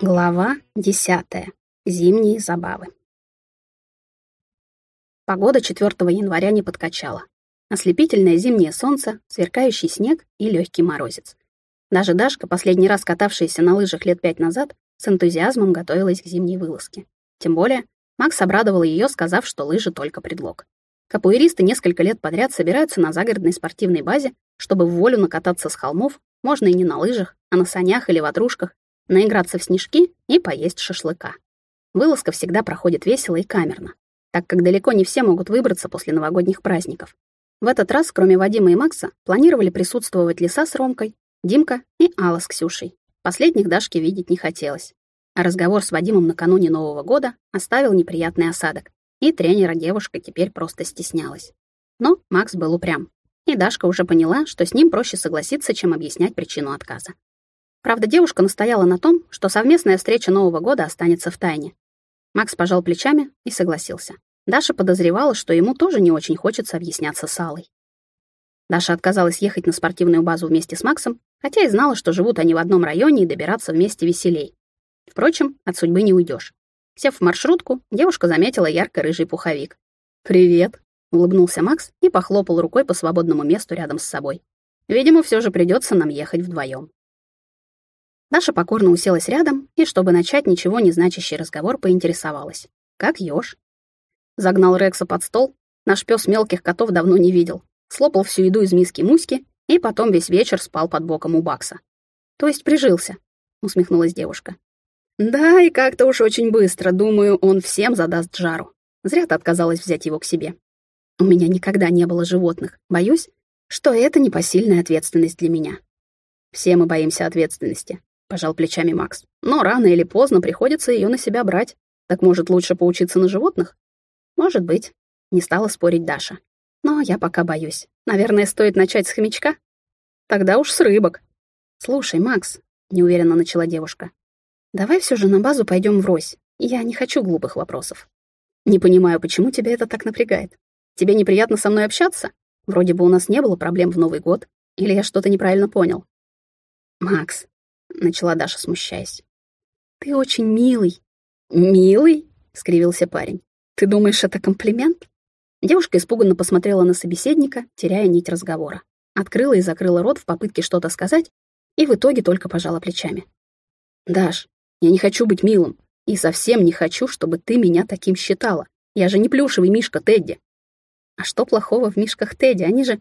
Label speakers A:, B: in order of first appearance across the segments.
A: Глава десятая. Зимние забавы. Погода 4 января не подкачала. Ослепительное зимнее солнце, сверкающий снег и легкий морозец. Даже Дашка, последний раз катавшаяся на лыжах лет пять назад, с энтузиазмом готовилась к зимней вылазке. Тем более, Макс обрадовал ее, сказав, что лыжи только предлог. Капуэристы несколько лет подряд собираются на загородной спортивной базе, чтобы в волю накататься с холмов, можно и не на лыжах, а на санях или ватрушках, наиграться в снежки и поесть шашлыка. Вылазка всегда проходит весело и камерно, так как далеко не все могут выбраться после новогодних праздников. В этот раз, кроме Вадима и Макса, планировали присутствовать Лиса с Ромкой, Димка и Алла с Ксюшей. Последних Дашке видеть не хотелось. А разговор с Вадимом накануне Нового года оставил неприятный осадок, и тренера девушка теперь просто стеснялась. Но Макс был упрям, и Дашка уже поняла, что с ним проще согласиться, чем объяснять причину отказа. Правда, девушка настояла на том, что совместная встреча Нового года останется в тайне. Макс пожал плечами и согласился. Даша подозревала, что ему тоже не очень хочется объясняться с Аллой. Даша отказалась ехать на спортивную базу вместе с Максом, хотя и знала, что живут они в одном районе и добираться вместе веселей. Впрочем, от судьбы не уйдешь. Сев в маршрутку, девушка заметила ярко-рыжий пуховик. «Привет», — улыбнулся Макс и похлопал рукой по свободному месту рядом с собой. «Видимо, все же придется нам ехать вдвоем. Даша покорно уселась рядом и, чтобы начать ничего не значащий разговор, поинтересовалась. «Как ешь?» Загнал Рекса под стол. Наш пес мелких котов давно не видел. Слопал всю еду из миски Муськи и потом весь вечер спал под боком у Бакса. «То есть прижился?» — усмехнулась девушка. «Да, и как-то уж очень быстро. Думаю, он всем задаст жару. Зря ты отказалась взять его к себе. У меня никогда не было животных. Боюсь, что это непосильная ответственность для меня. Все мы боимся ответственности», — пожал плечами Макс. «Но рано или поздно приходится ее на себя брать. Так может, лучше поучиться на животных?» «Может быть», — не стала спорить Даша. «Но я пока боюсь. Наверное, стоит начать с хомячка?» «Тогда уж с рыбок». «Слушай, Макс», — неуверенно начала девушка, «давай все же на базу пойдем врозь. Я не хочу глупых вопросов». «Не понимаю, почему тебя это так напрягает? Тебе неприятно со мной общаться? Вроде бы у нас не было проблем в Новый год. Или я что-то неправильно понял?» «Макс», — начала Даша, смущаясь, — «ты очень милый». «Милый?» — скривился парень. «Ты думаешь, это комплимент?» Девушка испуганно посмотрела на собеседника, теряя нить разговора. Открыла и закрыла рот в попытке что-то сказать, и в итоге только пожала плечами. «Даш, я не хочу быть милым, и совсем не хочу, чтобы ты меня таким считала. Я же не плюшевый мишка Тедди». «А что плохого в мишках Тедди? Они же...»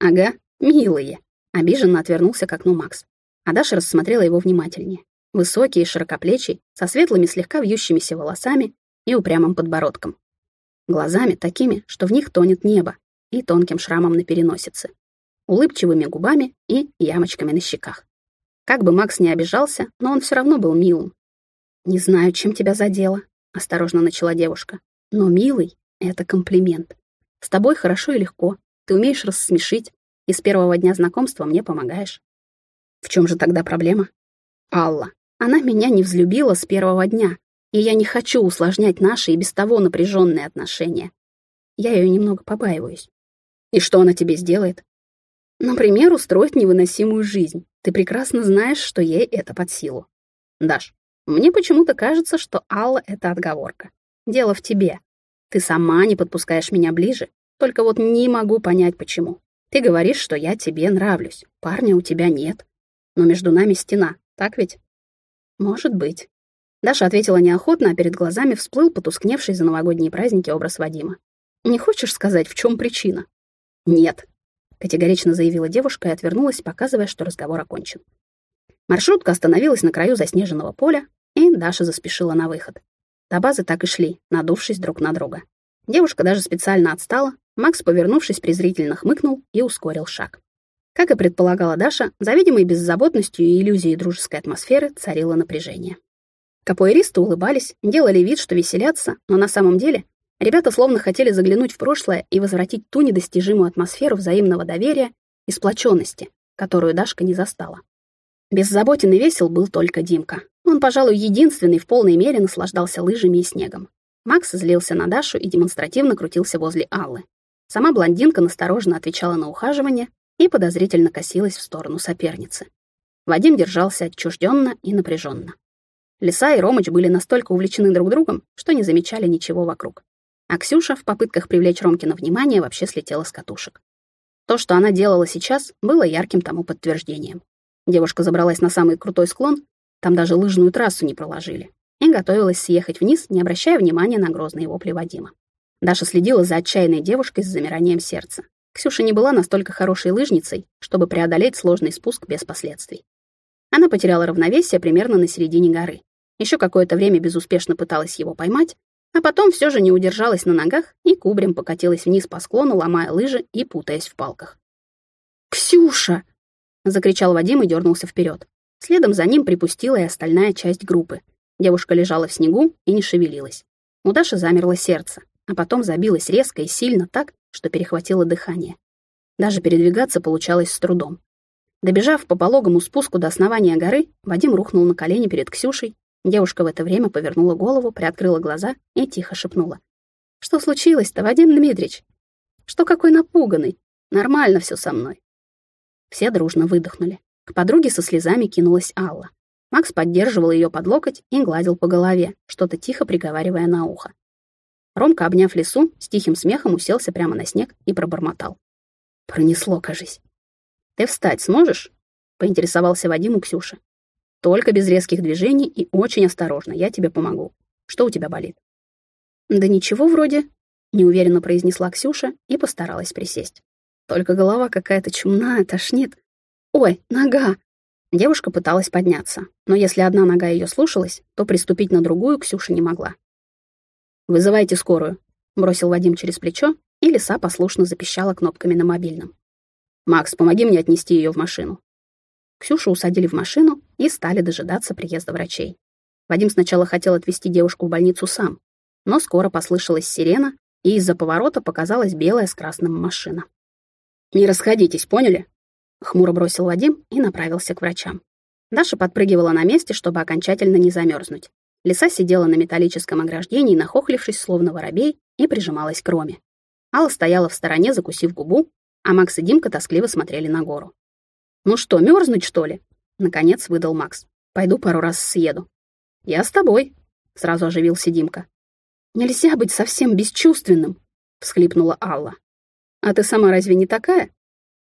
A: «Ага, милые», — обиженно отвернулся к окну Макс. А Даша рассмотрела его внимательнее. Высокий и широкоплечий, со светлыми слегка вьющимися волосами, и упрямым подбородком. Глазами такими, что в них тонет небо, и тонким шрамом на переносице, улыбчивыми губами и ямочками на щеках. Как бы Макс не обижался, но он все равно был милым. «Не знаю, чем тебя задело», — осторожно начала девушка. «Но милый — это комплимент. С тобой хорошо и легко, ты умеешь рассмешить, и с первого дня знакомства мне помогаешь». «В чем же тогда проблема?» «Алла. Она меня не взлюбила с первого дня, и я не хочу усложнять наши и без того напряженные отношения. Я ее немного побаиваюсь. И что она тебе сделает? Например, устроить невыносимую жизнь. Ты прекрасно знаешь, что ей это под силу. Даш, мне почему-то кажется, что Алла — это отговорка. Дело в тебе. Ты сама не подпускаешь меня ближе, только вот не могу понять, почему. Ты говоришь, что я тебе нравлюсь. Парня у тебя нет. Но между нами стена, так ведь? Может быть. Даша ответила неохотно, а перед глазами всплыл потускневший за новогодние праздники образ Вадима. «Не хочешь сказать, в чем причина?» «Нет», — категорично заявила девушка и отвернулась, показывая, что разговор окончен. Маршрутка остановилась на краю заснеженного поля, и Даша заспешила на выход. До базы так и шли, надувшись друг на друга. Девушка даже специально отстала, Макс, повернувшись, презрительно хмыкнул и ускорил шаг. Как и предполагала Даша, за видимой беззаботностью и иллюзией дружеской атмосферы царило напряжение. Капоэристы улыбались, делали вид, что веселятся, но на самом деле ребята словно хотели заглянуть в прошлое и возвратить ту недостижимую атмосферу взаимного доверия и сплоченности, которую Дашка не застала. Беззаботен и весел был только Димка. Он, пожалуй, единственный в полной мере наслаждался лыжами и снегом. Макс злился на Дашу и демонстративно крутился возле Аллы. Сама блондинка настороженно отвечала на ухаживание, и подозрительно косилась в сторону соперницы. Вадим держался отчужденно и напряженно. Лиса и Ромыч были настолько увлечены друг другом, что не замечали ничего вокруг. А Ксюша в попытках привлечь Ромкина внимание вообще слетела с катушек. То, что она делала сейчас, было ярким тому подтверждением. Девушка забралась на самый крутой склон, там даже лыжную трассу не проложили, и готовилась съехать вниз, не обращая внимания на грозные вопли Вадима. Даша следила за отчаянной девушкой с замиранием сердца. Ксюша не была настолько хорошей лыжницей, чтобы преодолеть сложный спуск без последствий. Она потеряла равновесие примерно на середине горы. Еще какое-то время безуспешно пыталась его поймать, а потом все же не удержалась на ногах и кубрем покатилась вниз по склону, ломая лыжи и путаясь в палках.
B: «Ксюша!» — закричал Вадим и дернулся вперед.
A: Следом за ним припустила и остальная часть группы. Девушка лежала в снегу и не шевелилась. У Даши замерло сердце, а потом забилось резко и сильно так, что перехватило дыхание. Даже передвигаться получалось с трудом. Добежав по пологому спуску до основания горы, Вадим рухнул на колени перед Ксюшей. Девушка в это время повернула голову, приоткрыла глаза и тихо шепнула. «Что случилось-то, Вадим Дмитрич? Что какой напуганный? Нормально все со мной». Все дружно выдохнули. К подруге со слезами кинулась Алла. Макс поддерживал ее под локоть и гладил по голове, что-то тихо приговаривая на ухо. Ромка, обняв лесу, с тихим смехом уселся прямо на снег и пробормотал. «Пронесло, кажись». «Ты встать сможешь?» — поинтересовался Вадим у Ксюши. «Только без резких движений и очень осторожно, я тебе помогу. Что у тебя болит?» «Да ничего вроде», — неуверенно произнесла Ксюша и постаралась присесть. «Только голова какая-то чумная, тошнит. Ой, нога!» Девушка пыталась подняться, но если одна нога ее слушалась, то приступить на другую Ксюша не могла. «Вызывайте скорую», — бросил Вадим через плечо, и лиса послушно запищала кнопками на мобильном. «Макс, помоги мне отнести ее в машину». Ксюшу усадили в машину и стали дожидаться приезда врачей. Вадим сначала хотел отвезти девушку в больницу сам, но скоро послышалась сирена, и из-за поворота показалась белая с красным машина. «Не расходитесь, поняли?» — хмуро бросил Вадим и направился к врачам. Даша подпрыгивала на месте, чтобы окончательно не замерзнуть. Лиса сидела на металлическом ограждении, нахохлившись, словно воробей, и прижималась к Роме. Алла стояла в стороне, закусив губу, а Макс и Димка тоскливо смотрели на гору. «Ну что, мерзнуть, что ли?» — наконец выдал Макс. «Пойду пару раз съеду». «Я с тобой», — сразу оживился Димка. «Нельзя быть совсем бесчувственным», — всхлипнула Алла. «А ты сама разве не такая?»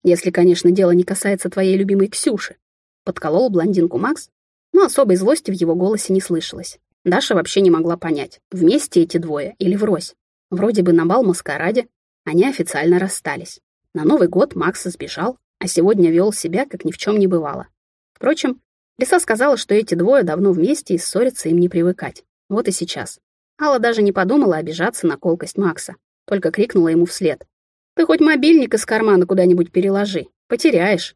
A: «Если, конечно, дело не касается твоей любимой Ксюши», — подколол блондинку Макс, но особой злости в его голосе не слышалось. Даша вообще не могла понять, вместе эти двое или врозь. Вроде бы на бал-маскараде они официально расстались. На Новый год Макс сбежал, а сегодня вел себя, как ни в чем не бывало. Впрочем, Лиса сказала, что эти двое давно вместе и ссориться им не привыкать. Вот и сейчас. Алла даже не подумала обижаться на колкость Макса, только крикнула ему вслед. «Ты хоть мобильник из кармана куда-нибудь переложи, потеряешь».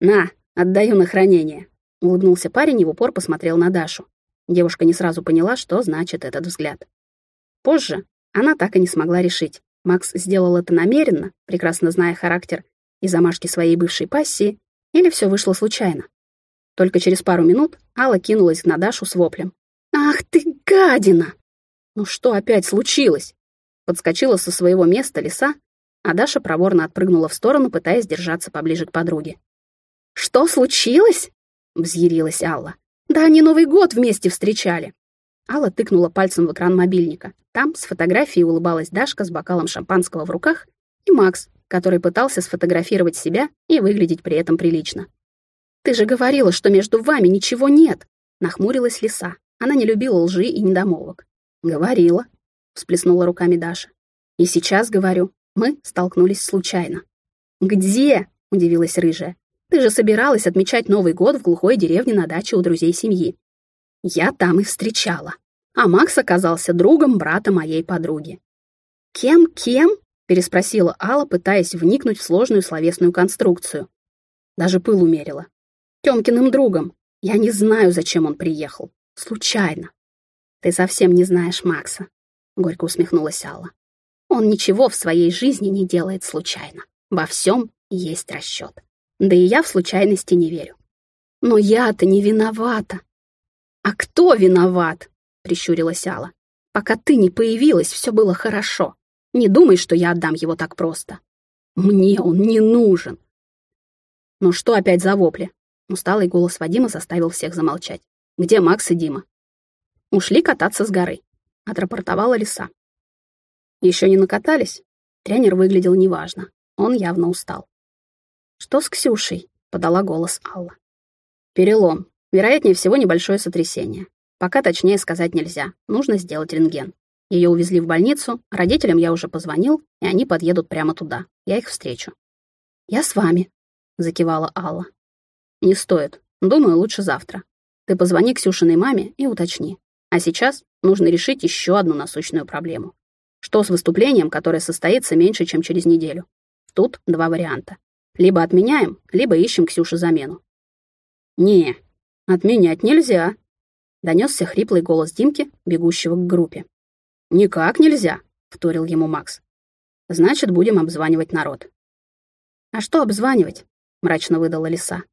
A: «На, отдаю на хранение», — улыбнулся парень и в упор посмотрел на Дашу. Девушка не сразу поняла, что значит этот взгляд. Позже она так и не смогла решить, Макс сделал это намеренно, прекрасно зная характер и замашки своей бывшей пассии, или все вышло случайно. Только через пару минут Алла кинулась на Дашу с воплем. «Ах ты, гадина!» «Ну что опять случилось?» Подскочила со своего места лиса, а Даша проворно отпрыгнула в сторону, пытаясь держаться поближе к подруге. «Что случилось?» — взъярилась Алла. «Да они Новый год вместе встречали!» Алла тыкнула пальцем в экран мобильника. Там с фотографией улыбалась Дашка с бокалом шампанского в руках и Макс, который пытался сфотографировать себя и выглядеть при этом прилично. «Ты же говорила, что между вами ничего нет!» Нахмурилась лиса. Она не любила лжи и недомолвок. «Говорила», — всплеснула руками Даша. «И сейчас говорю, мы столкнулись случайно». «Где?» — удивилась рыжая. «Ты же собиралась отмечать Новый год в глухой деревне на даче у друзей семьи. Я там и встречала. А Макс оказался другом брата моей подруги. «Кем-кем?» — переспросила Алла, пытаясь вникнуть в сложную словесную конструкцию. Даже пыл умерила. «Тёмкиным другом. Я не знаю, зачем он приехал. Случайно». «Ты совсем не знаешь Макса», — горько усмехнулась Алла. «Он ничего в своей жизни не делает случайно. Во всем есть расчет. Да и я в случайности не верю. Но я-то не виновата. «А кто виноват?» — прищурилась Алла. «Пока ты не появилась, все было хорошо. Не думай, что я отдам его так просто. Мне он не нужен. «Ну что опять за вопли?» Усталый голос Вадима заставил всех замолчать. «Где Макс и Дима?» «Ушли кататься с горы», — отрапортовала лиса. Еще не накатались? Тренер выглядел неважно. Он явно устал. «Что с Ксюшей?» — подала голос Алла. «Перелом. Вероятнее всего, небольшое сотрясение. Пока точнее сказать нельзя. Нужно сделать рентген. Ее увезли в больницу, родителям я уже позвонил, и они подъедут прямо туда. Я их встречу». «Я с вами», — закивала Алла. «Не стоит. Думаю, лучше завтра. Ты позвони Ксюшиной маме и уточни. А сейчас нужно решить еще одну насущную проблему. Что с выступлением, которое состоится меньше, чем через неделю? Тут два варианта. Либо отменяем, либо ищем Ксюше замену. «Не, отменять нельзя», — донесся хриплый голос Димки, бегущего к группе. «Никак нельзя», — вторил ему Макс. «Значит, будем обзванивать народ». «А что обзванивать?» — мрачно выдала лиса.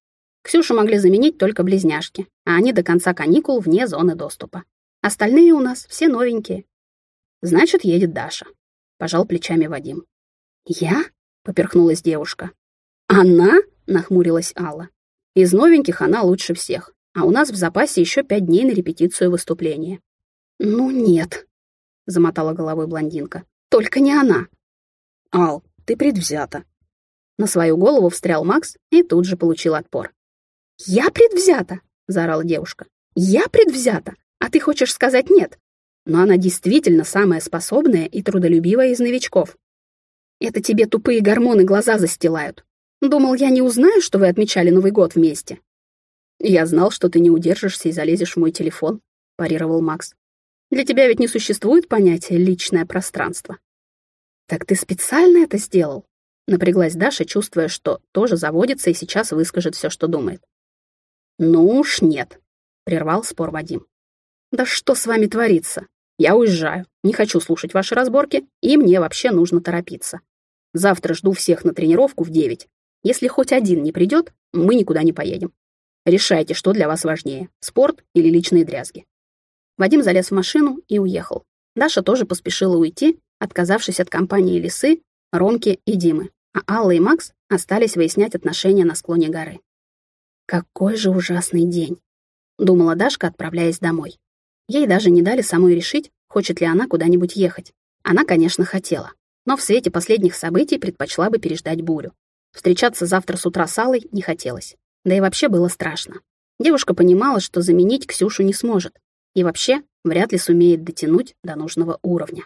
A: Ксюшу могли заменить только близняшки, а они до конца каникул вне зоны доступа. Остальные у нас все новенькие, Значит, едет Даша. Пожал плечами Вадим. Я? Поперхнулась девушка. Она? Нахмурилась Алла. Из новеньких она лучше всех, а у нас в запасе еще пять дней на репетицию выступления. Ну нет, замотала головой блондинка. Только не она. Ал, ты предвзята. На свою голову встрял Макс и тут же получил отпор. «Я предвзята!» — заорала девушка. «Я предвзята! А ты хочешь сказать нет? но она действительно самая способная и трудолюбивая из новичков. Это тебе тупые гормоны глаза застилают. Думал, я не узнаю, что вы отмечали Новый год вместе. Я знал, что ты не удержишься и залезешь в мой телефон, парировал Макс. Для тебя ведь не существует понятия «личное пространство». Так ты специально это сделал? Напряглась Даша, чувствуя, что тоже заводится и сейчас выскажет все, что думает. «Ну уж нет», — прервал спор Вадим. «Да что с вами творится? Я уезжаю, не хочу слушать ваши разборки, и мне вообще нужно торопиться. Завтра жду всех на тренировку в девять. Если хоть один не придет, мы никуда не поедем. Решайте, что для вас важнее, спорт или личные дрязги». Вадим залез в машину и уехал. Даша тоже поспешила уйти, отказавшись от компании Лисы, Ромки и Димы, а Алла и Макс остались выяснять отношения на склоне горы. «Какой же ужасный день!» — думала Дашка, отправляясь домой. Ей даже не дали самой решить, хочет ли она куда-нибудь ехать. Она, конечно, хотела, но в свете последних событий предпочла бы переждать бурю. Встречаться завтра с утра с Аллой не хотелось. Да и вообще было страшно. Девушка понимала, что заменить Ксюшу не сможет. И вообще вряд ли сумеет дотянуть до нужного уровня.